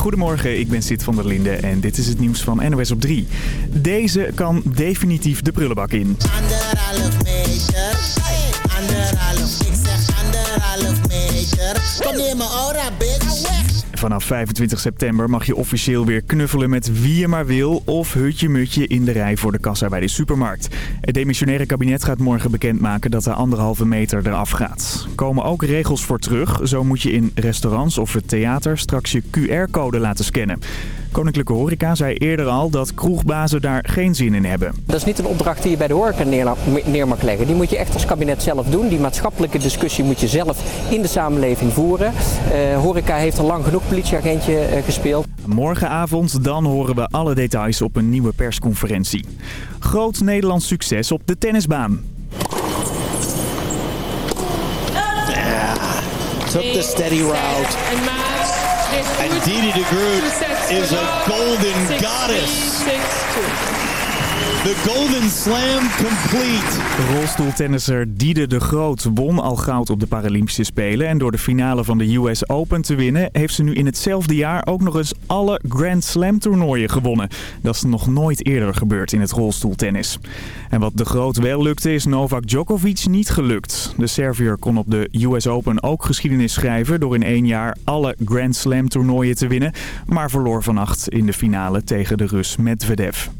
Goedemorgen, ik ben Sid van der Linde en dit is het nieuws van NOS op 3. Deze kan definitief de prullenbak in. Anderhalf Vanaf 25 september mag je officieel weer knuffelen met wie je maar wil... of hutje-mutje in de rij voor de kassa bij de supermarkt. Het demissionaire kabinet gaat morgen bekendmaken dat de anderhalve meter eraf gaat. Komen ook regels voor terug. Zo moet je in restaurants of het theater straks je QR-code laten scannen. Koninklijke Horeca zei eerder al dat kroegbazen daar geen zin in hebben. Dat is niet een opdracht die je bij de horeca neer, neer, mag leggen. Die moet je echt als kabinet zelf doen. Die maatschappelijke discussie moet je zelf in de samenleving voeren. Uh, horeca heeft al lang genoeg politieagentje uh, gespeeld. Morgenavond dan horen we alle details op een nieuwe persconferentie. Groot Nederlands succes op de tennisbaan. Took the steady route. And Didi de Groot is a golden goddess. The Golden Slam complete. Rolstoeltennisser Diede de Groot won al goud op de Paralympische Spelen. En door de finale van de US Open te winnen... heeft ze nu in hetzelfde jaar ook nog eens alle Grand Slam toernooien gewonnen. Dat is nog nooit eerder gebeurd in het rolstoeltennis. En wat de Groot wel lukte is Novak Djokovic niet gelukt. De Servier kon op de US Open ook geschiedenis schrijven... door in één jaar alle Grand Slam toernooien te winnen. Maar verloor vannacht in de finale tegen de Rus Medvedev.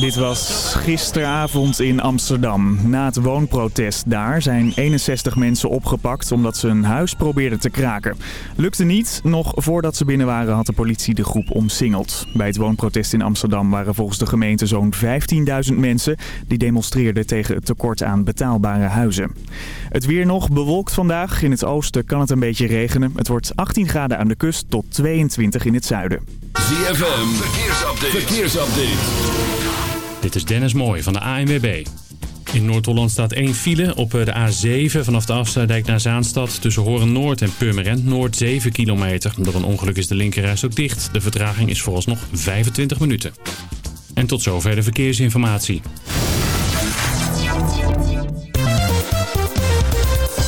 Dit was gisteravond in Amsterdam. Na het woonprotest daar zijn 61 mensen opgepakt omdat ze een huis probeerden te kraken. Lukte niet. Nog voordat ze binnen waren had de politie de groep omsingeld. Bij het woonprotest in Amsterdam waren volgens de gemeente zo'n 15.000 mensen... die demonstreerden tegen het tekort aan betaalbare huizen. Het weer nog bewolkt vandaag. In het oosten kan het een beetje regenen. Het wordt 18 graden aan de kust tot 22 in het zuiden. ZFM, verkeersupdate. verkeersupdate. Dit is Dennis Mooij van de ANWB. In Noord-Holland staat één file op de A7 vanaf de afsluitdijk naar Zaanstad... tussen Horen Noord en Purmerend Noord 7 kilometer. Door een ongeluk is de linkerreis ook dicht. De vertraging is vooralsnog 25 minuten. En tot zover de verkeersinformatie.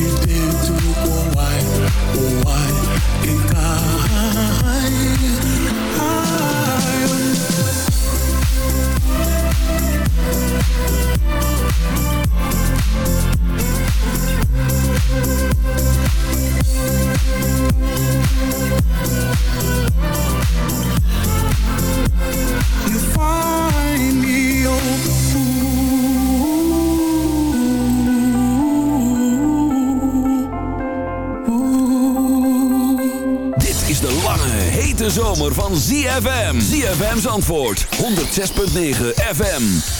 You. Zandvoort. 106.9 FM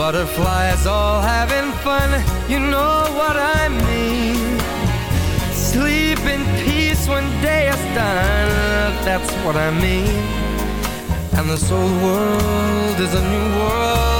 Butterflies all having fun, you know what I mean. Sleep in peace when day is done, that's what I mean. And this old world is a new world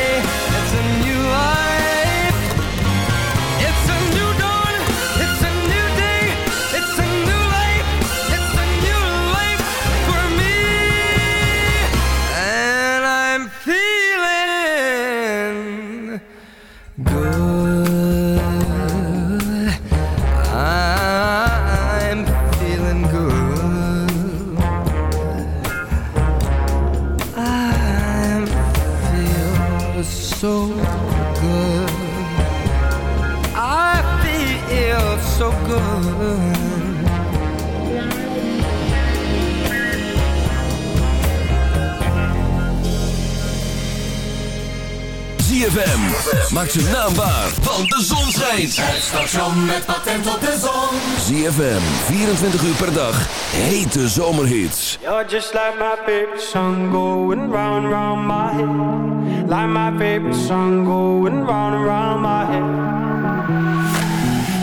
Maak zijn naam waar, want de zon schijnt. Het station met patent op de zon. ZFM, 24 uur per dag. Hete zomerhits. You're just like my favorite song going round and round my head. Like my favorite song going round and round my head.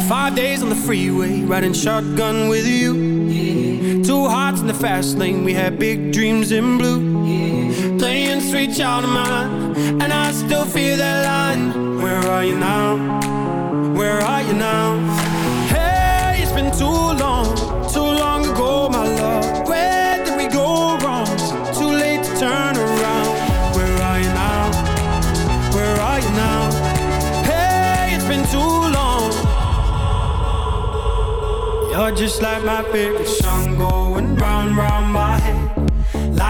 Five days on the freeway, riding shotgun with you. Two hearts in the fast lane, we had big dreams in blue. Playing sweet child of mine, and I still feel that line. Where are you now? Where are you now? Hey, it's been too long, too long ago, my love. Where did we go wrong? Too late to turn around. Where are you now? Where are you now? Hey, it's been too long. You're just like my favorite song going round, round.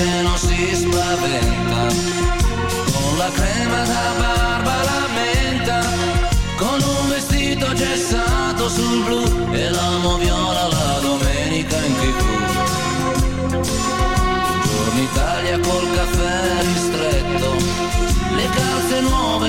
Che non si spaventa, con la crema da barba la menta, con un vestito gessato sul blu. E l'amo viola la domenica in tv. Buongiorno Italia col caffè ristretto, le calze nuove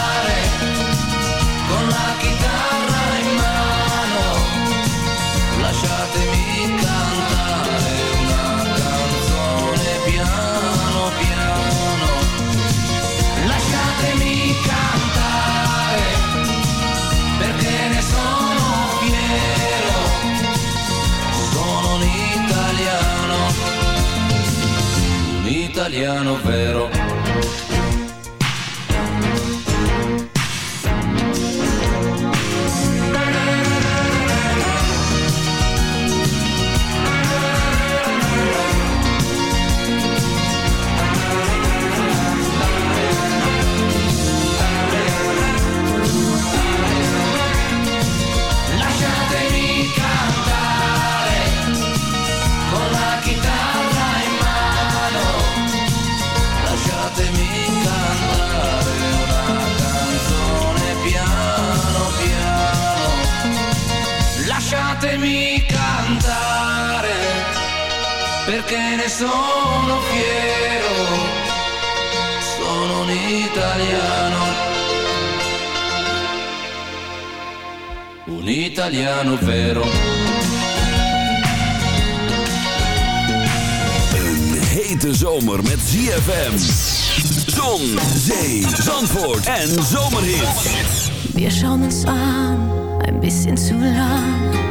siano vero. Perché ne sono fiero. Sono un italiano. Un italiano vero. Een hete zomer met ZFM. Zon, zee, zandvoort en zomerhits. Wir schauen uns an, ein bisschen zu lang.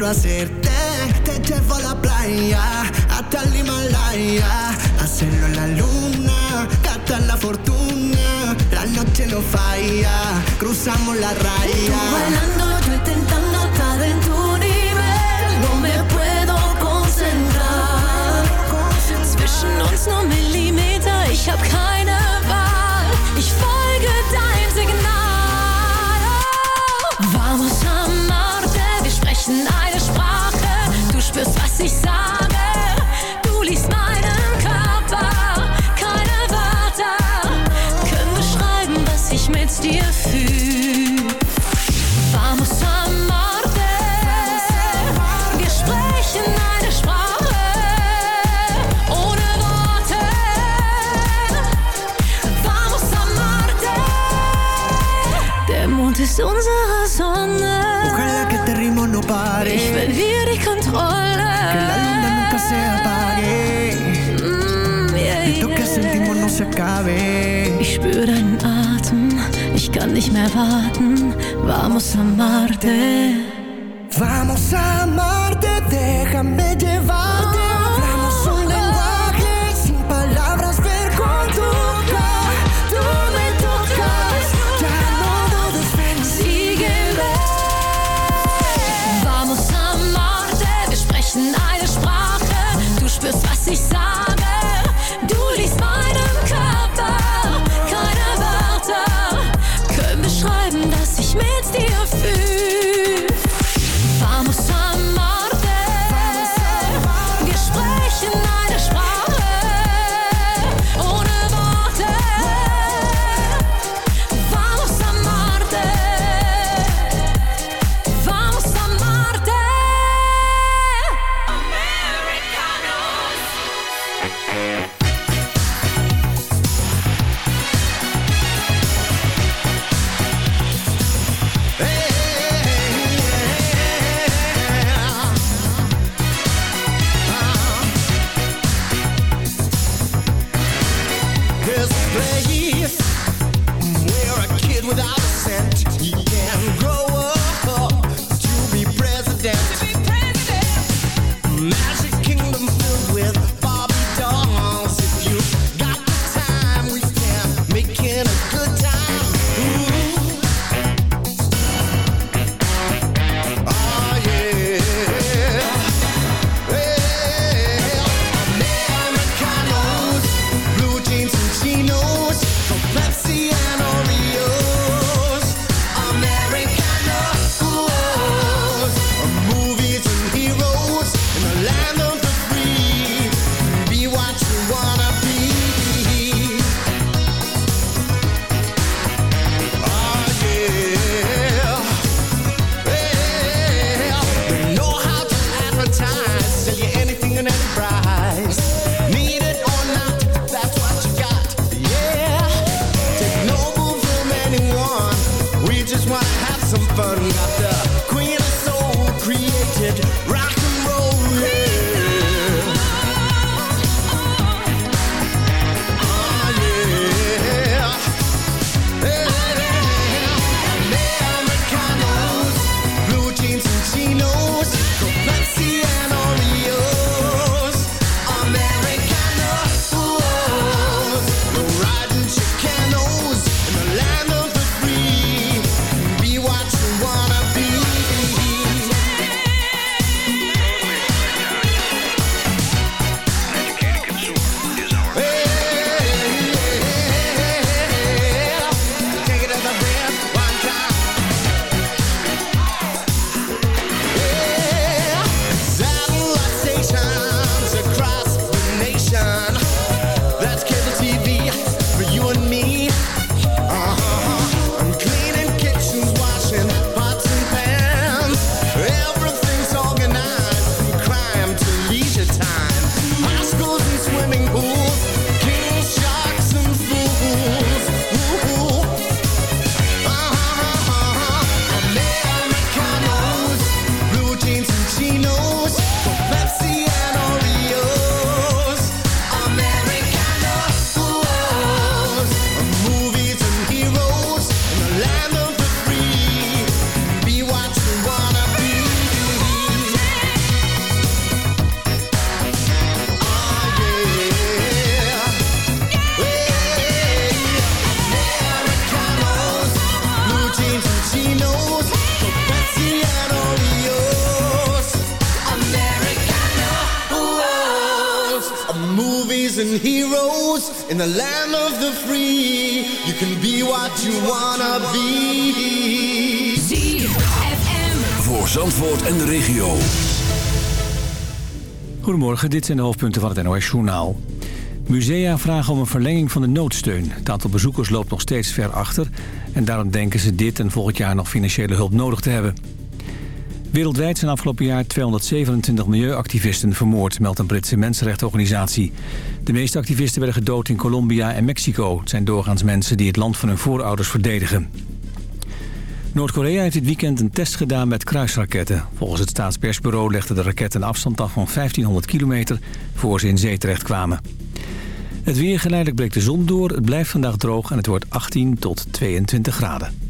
quiero hacerte. Te llevo a la playa, hasta el Himalaya. Hacerlo en la luna, gastar la fortuna. La noche no falla, cruzamos la raya. bist unsere Sonne. Ojalá que este ritmo no pare. Ich verliere die Kontrolle. Que la luna nunca se apague. Mm, yeah, Esto yeah. que sentimos no se acabe. Ich spüre deinen Atem. Ich kann nicht mehr warten. Vamos a Marte. Vamos a Marte. Déjame llevar. place where a kid without Goedemorgen, dit zijn de hoofdpunten van het NOS-journaal. Musea vragen om een verlenging van de noodsteun. Het aantal bezoekers loopt nog steeds ver achter... en daarom denken ze dit en volgend jaar nog financiële hulp nodig te hebben. Wereldwijd zijn afgelopen jaar 227 milieuactivisten vermoord... meldt een Britse mensenrechtenorganisatie. De meeste activisten werden gedood in Colombia en Mexico. Het zijn doorgaans mensen die het land van hun voorouders verdedigen. Noord-Korea heeft dit weekend een test gedaan met kruisraketten. Volgens het staatspersbureau legden de raketten een afstand af van 1500 kilometer... voor ze in zee terechtkwamen. Het weer geleidelijk breekt de zon door, het blijft vandaag droog... en het wordt 18 tot 22 graden.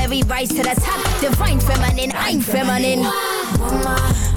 Mary, rise to the top. Divine feminine, I'm feminine. woman.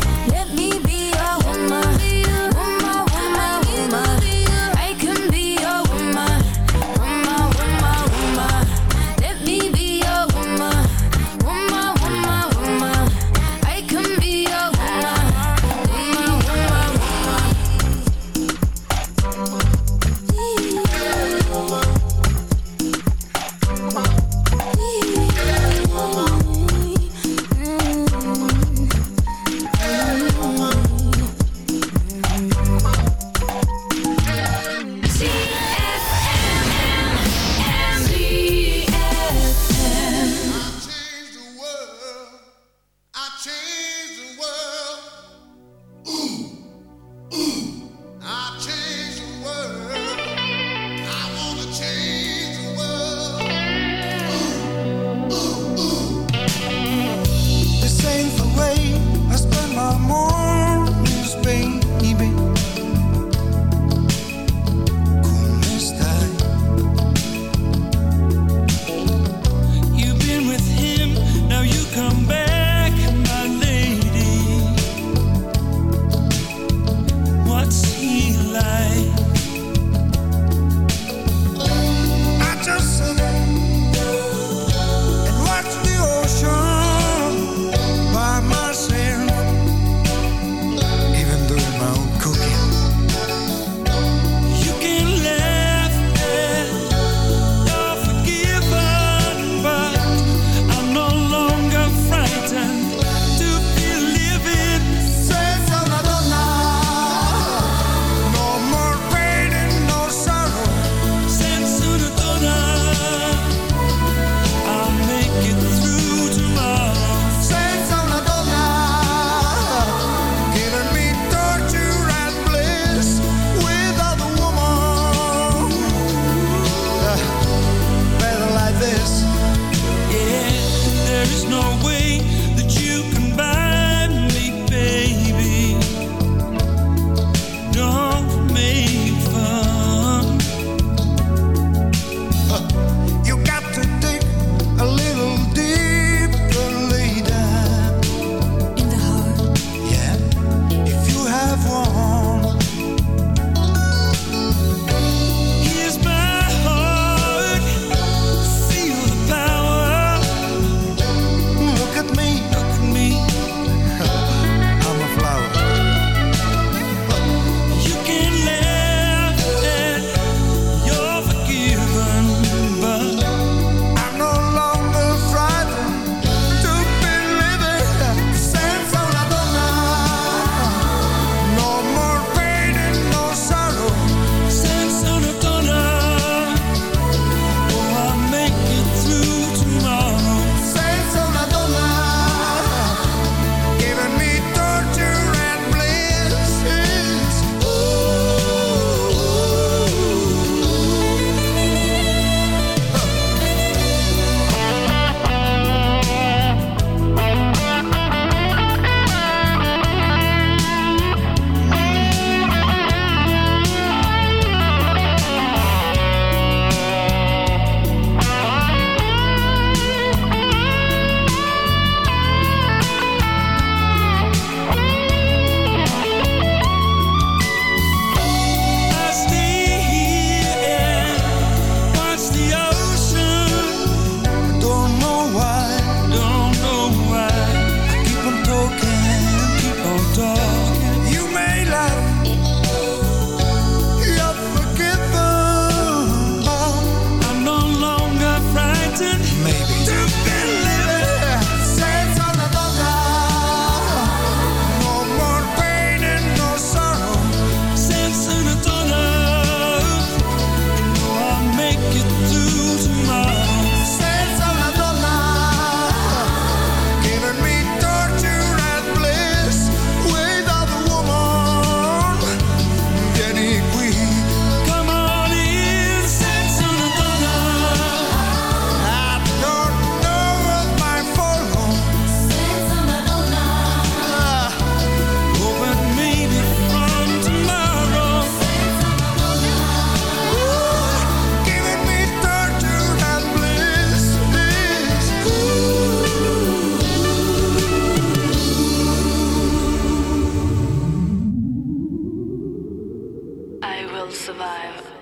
still survive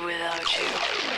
without you.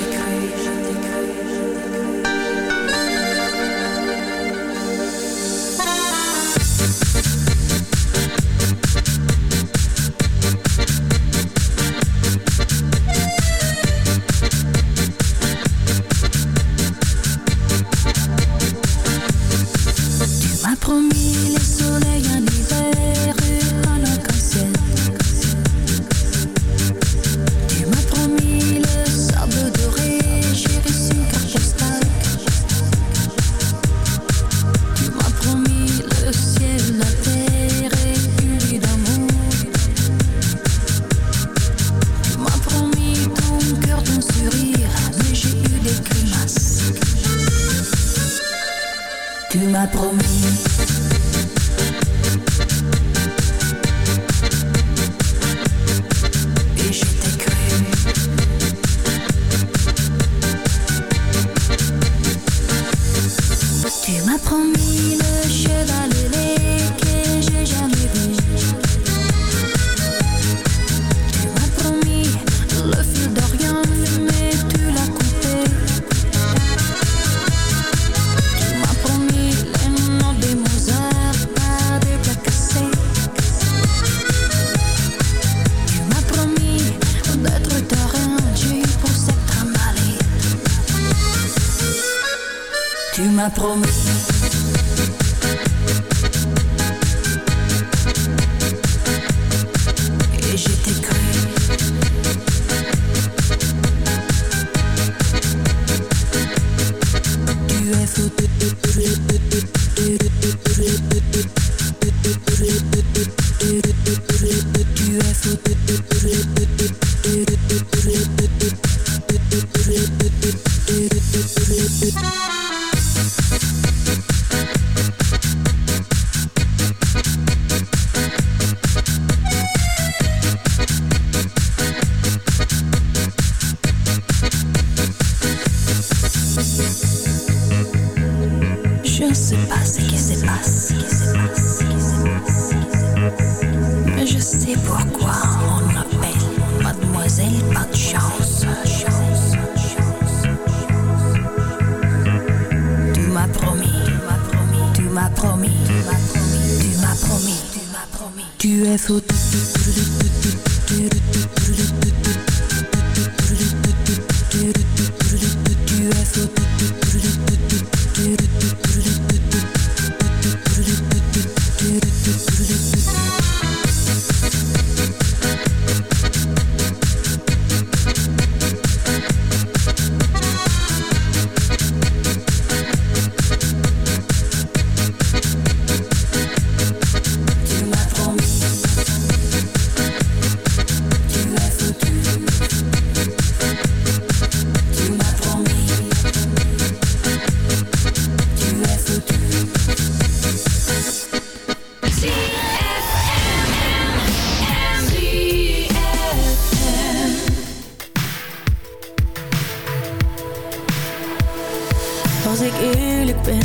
Als ik eerlijk ben,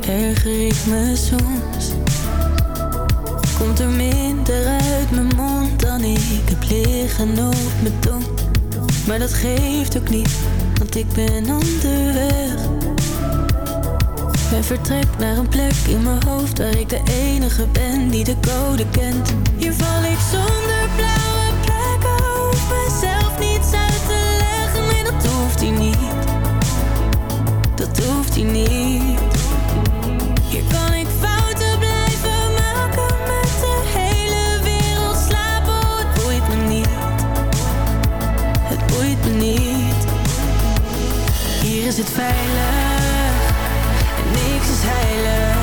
erger ik me soms. Komt er minder uit mijn mond dan ik heb liggen op mijn tong. Maar dat geeft ook niet, want ik ben onderweg. Ben vertrek naar een plek in mijn hoofd waar ik de enige ben die de code kent. Hier val ik zonder blauwe plekken, hoef mezelf niets uit te leggen. Nee, dat hoeft hier niet niet. Hier kan ik fouten blijven maken met de hele wereld slapen. Het boeit me niet. Het boeit me niet. Hier is het veilig en niks is heilig.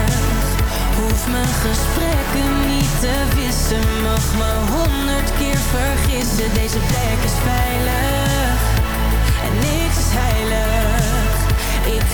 Hoef mijn gesprekken niet te wissen. Mag me honderd keer vergissen. Deze plek is veilig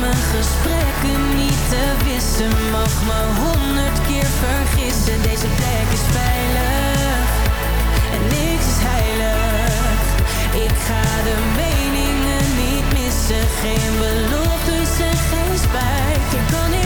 mijn gesprekken niet te wissen. Mag me honderd keer vergissen. Deze plek is veilig En niks is heilig. Ik ga de meningen niet missen. Geen beloftes en geen spijt. Kan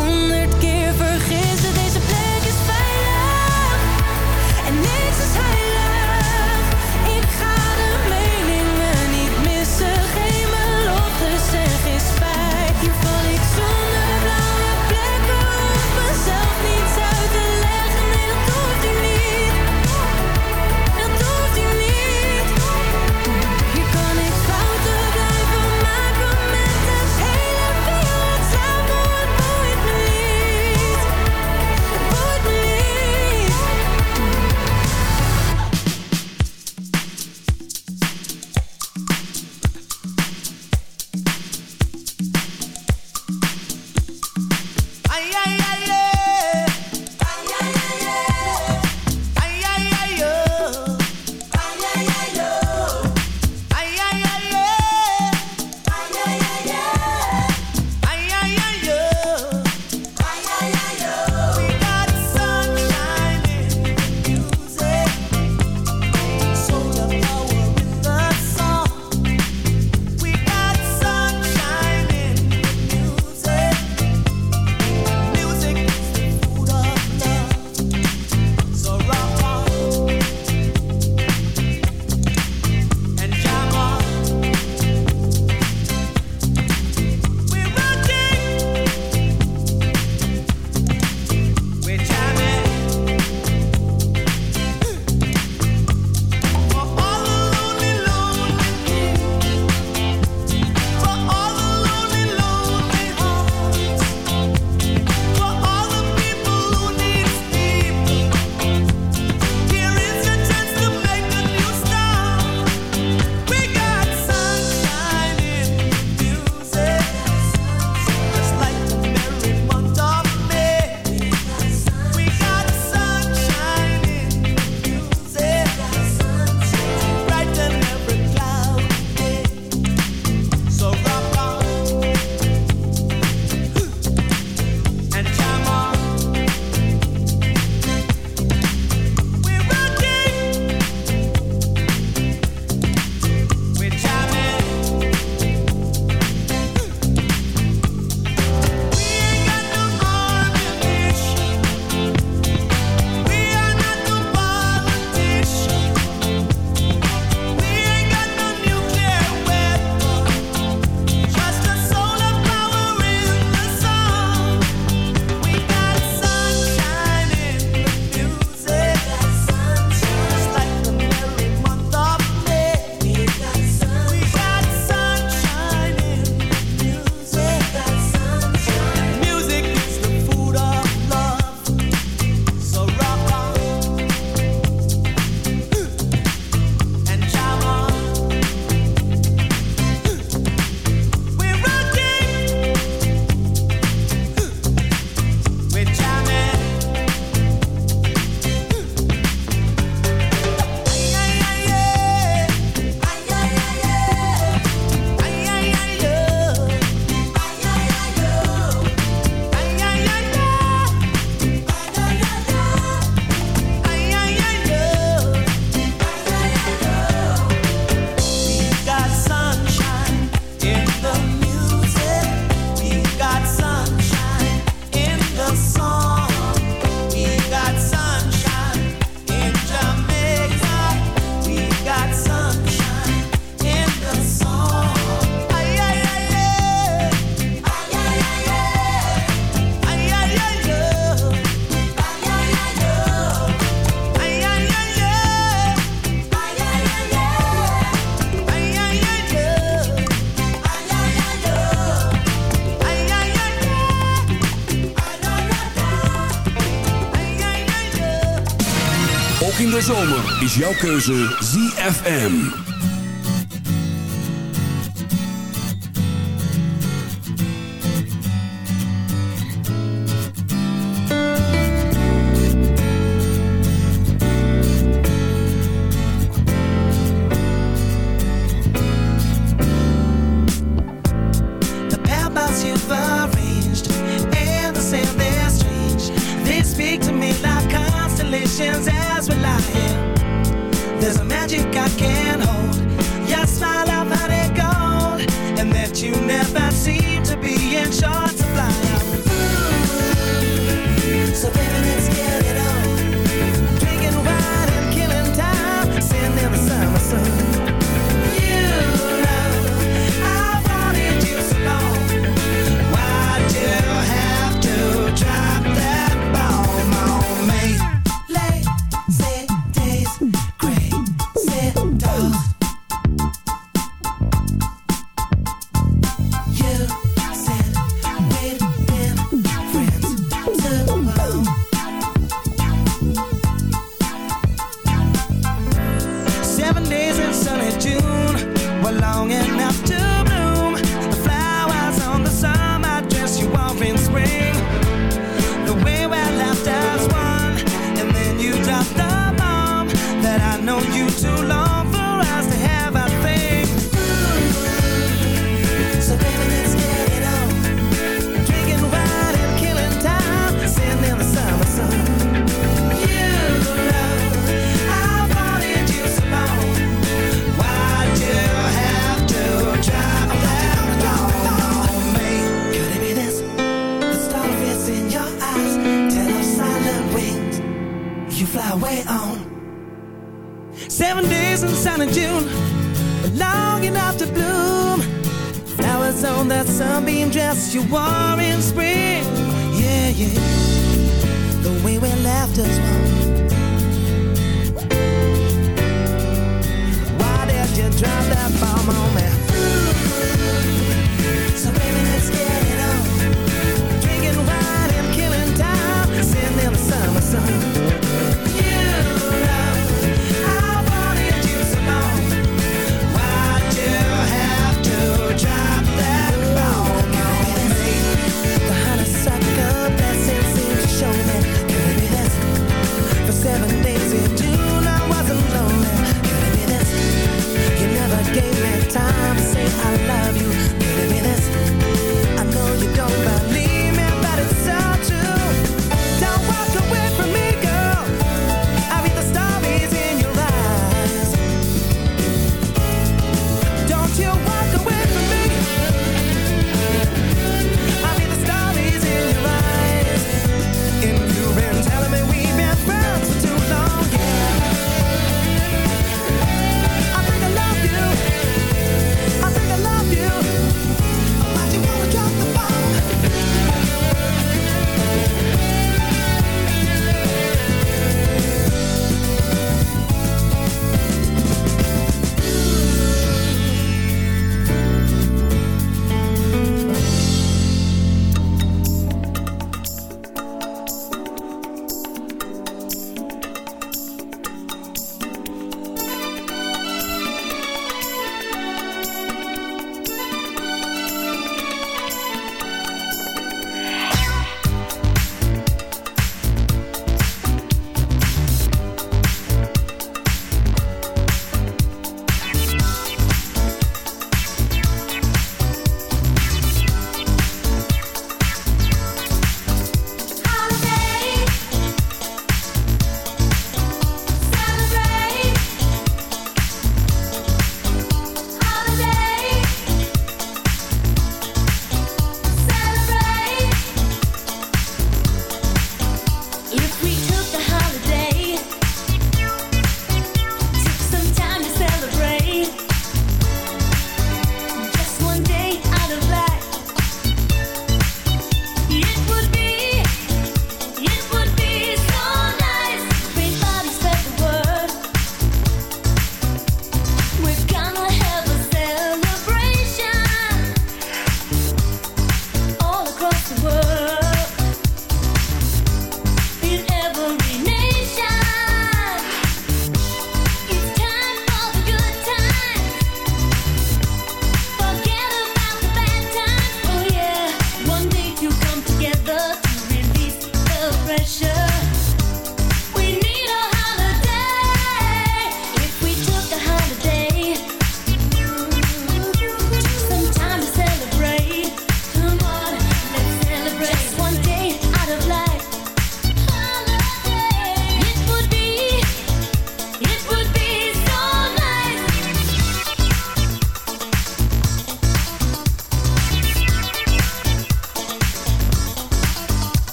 jouw keuze ZFM.